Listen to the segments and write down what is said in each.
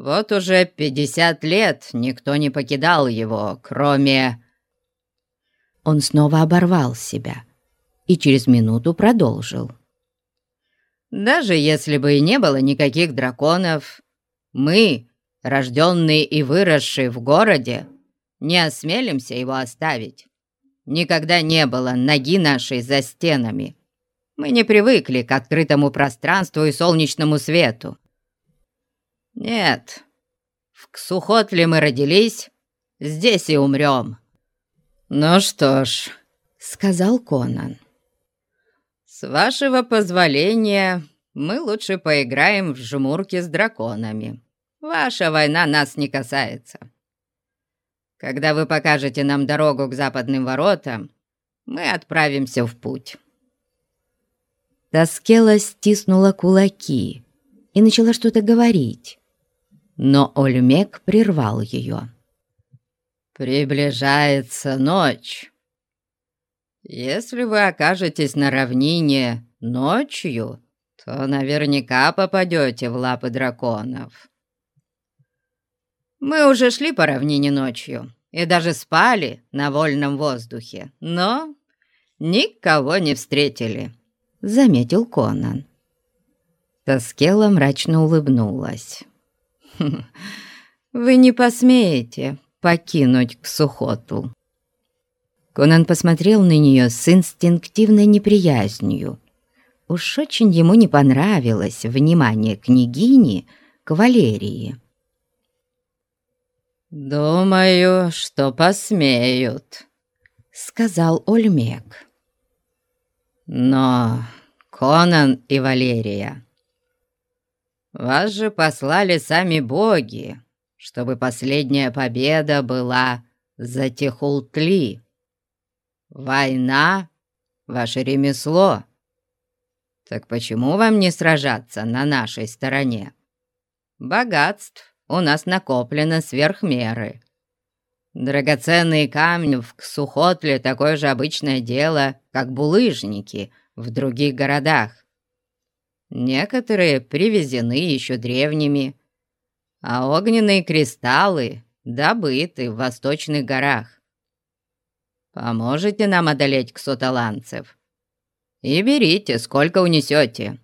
Вот уже пятьдесят лет никто не покидал его, кроме...» Он снова оборвал себя и через минуту продолжил. «Даже если бы и не было никаких драконов, мы, рожденные и выросшие в городе, не осмелимся его оставить. Никогда не было ноги нашей за стенами. Мы не привыкли к открытому пространству и солнечному свету. Нет, в Ксухотле мы родились, здесь и умрем. Ну что ж, — сказал Конан, — с вашего позволения мы лучше поиграем в жмурки с драконами. Ваша война нас не касается. Когда вы покажете нам дорогу к западным воротам, мы отправимся в путь». Таскела стиснула кулаки и начала что-то говорить, но Ольмек прервал ее. «Приближается ночь. Если вы окажетесь на равнине ночью, то наверняка попадете в лапы драконов. Мы уже шли по равнине ночью и даже спали на вольном воздухе, но никого не встретили», — заметил Конан. Тоскела мрачно улыбнулась. «Вы не посмеете покинуть Ксухоту». Конан посмотрел на нее с инстинктивной неприязнью. Уж очень ему не понравилось внимание княгини к Валерии. «Думаю, что посмеют», — сказал Ольмек. «Но, Конан и Валерия, вас же послали сами боги, чтобы последняя победа была за Техултли. Война — ваше ремесло. Так почему вам не сражаться на нашей стороне? Богатств у нас накоплено сверх меры. Драгоценные камни в Ксухотле такое же обычное дело, как булыжники в других городах. Некоторые привезены еще древними, а огненные кристаллы добыты в восточных горах. Поможете нам одолеть ксоталанцев? И берите, сколько унесете.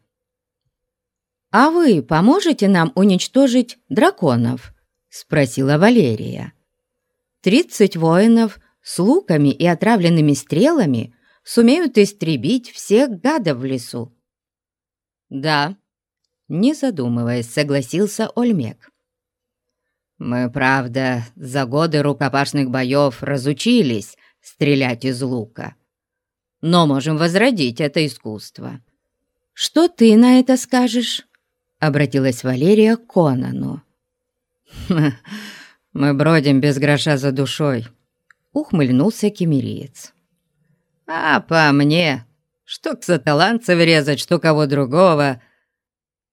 «А вы поможете нам уничтожить драконов?» — спросила Валерия. «Тридцать воинов с луками и отравленными стрелами сумеют истребить всех гадов в лесу». «Да», — не задумываясь, согласился Ольмек. «Мы, правда, за годы рукопашных боев разучились стрелять из лука, но можем возродить это искусство». «Что ты на это скажешь?» обратилась Валерия к Конану. «Мы бродим без гроша за душой», — ухмыльнулся кемериец. «А по мне, что к саталанцев резать, что кого другого.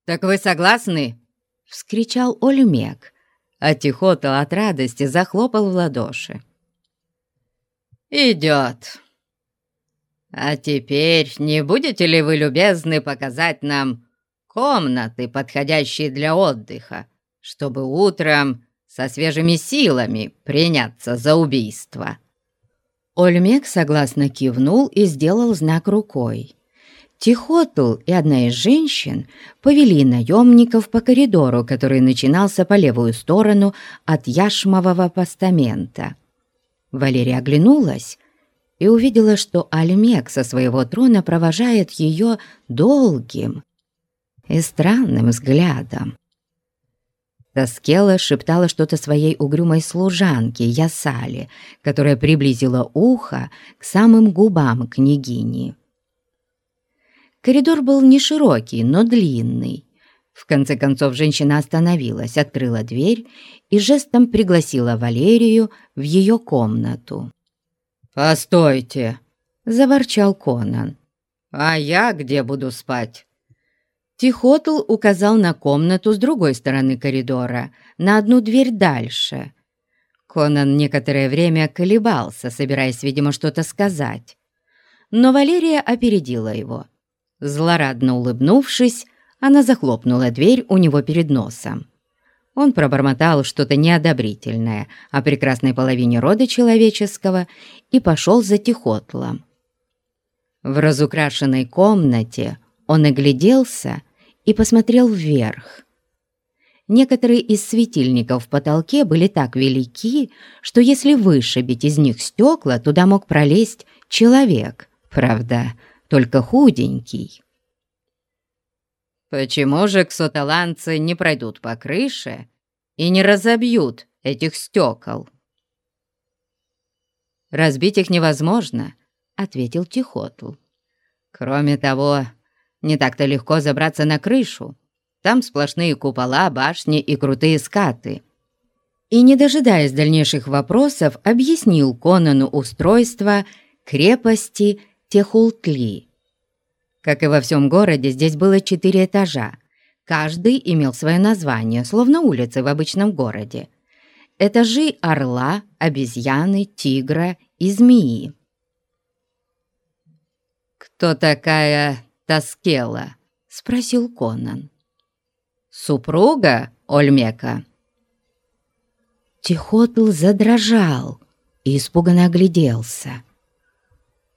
Так вы согласны?» — вскричал Ольмек, а Тихотал от радости захлопал в ладоши. «Идет. А теперь не будете ли вы любезны показать нам комнаты, подходящие для отдыха, чтобы утром со свежими силами приняться за убийство». Ольмек согласно кивнул и сделал знак рукой. Тихотл и одна из женщин повели наемников по коридору, который начинался по левую сторону от яшмового постамента. Валерия оглянулась и увидела, что Альмек со своего трона провожает ее долгим, и странным взглядом. Таскела шептала что-то своей угрюмой служанке Ясале, которая приблизила ухо к самым губам княгини. Коридор был не широкий, но длинный. В конце концов женщина остановилась, открыла дверь и жестом пригласила Валерию в ее комнату. «Постойте!» — заворчал Конан. «А я где буду спать?» Тихотл указал на комнату с другой стороны коридора, на одну дверь дальше. Конан некоторое время колебался, собираясь, видимо, что-то сказать. Но Валерия опередила его. Злорадно улыбнувшись, она захлопнула дверь у него перед носом. Он пробормотал что-то неодобрительное о прекрасной половине рода человеческого и пошел за Тихотлом. В разукрашенной комнате он огляделся и посмотрел вверх. Некоторые из светильников в потолке были так велики, что если вышибить из них стекла, туда мог пролезть человек, правда, только худенький. Почему же ксоталанцы не пройдут по крыше и не разобьют этих стекол? «Разбить их невозможно», — ответил Тихотл. «Кроме того, не так-то легко забраться на крышу. Там сплошные купола, башни и крутые скаты». И, не дожидаясь дальнейших вопросов, объяснил Конану устройство крепости Техултли. Как и во всем городе, здесь было четыре этажа. Каждый имел свое название, словно улицы в обычном городе. Этажи орла, обезьяны, тигра и змеи. «Кто такая Таскела?» — спросил Конан. «Супруга Ольмека?» Тихотл задрожал и испуганно огляделся.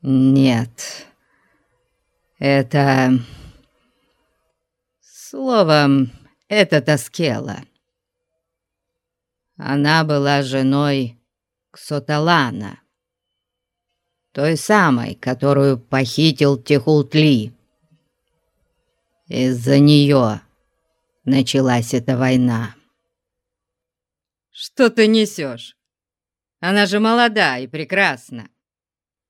«Нет, это... Словом, это Таскела. Она была женой Ксоталана, той самой, которую похитил Техултли. Из-за нее началась эта война. «Что ты несешь? Она же молода и прекрасна.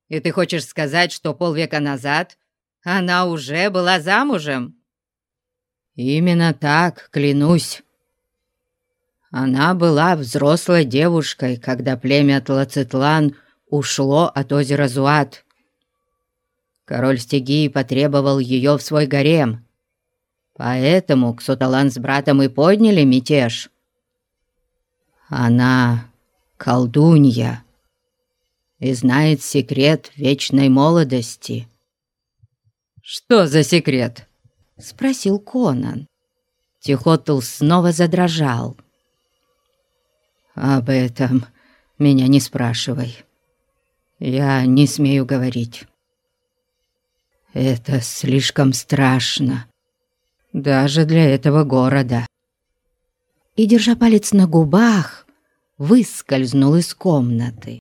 И ты хочешь сказать, что полвека назад она уже была замужем?» «Именно так, клянусь. Она была взрослой девушкой, когда племя Тлацетлан ушло от озера Зуат. Король Стегии потребовал ее в свой гарем, поэтому Ксуталан с братом и подняли мятеж. Она колдунья и знает секрет вечной молодости». «Что за секрет?» — спросил Конан. Тихотл снова задрожал. «Об этом меня не спрашивай. Я не смею говорить. Это слишком страшно, даже для этого города». И, держа палец на губах, выскользнул из комнаты.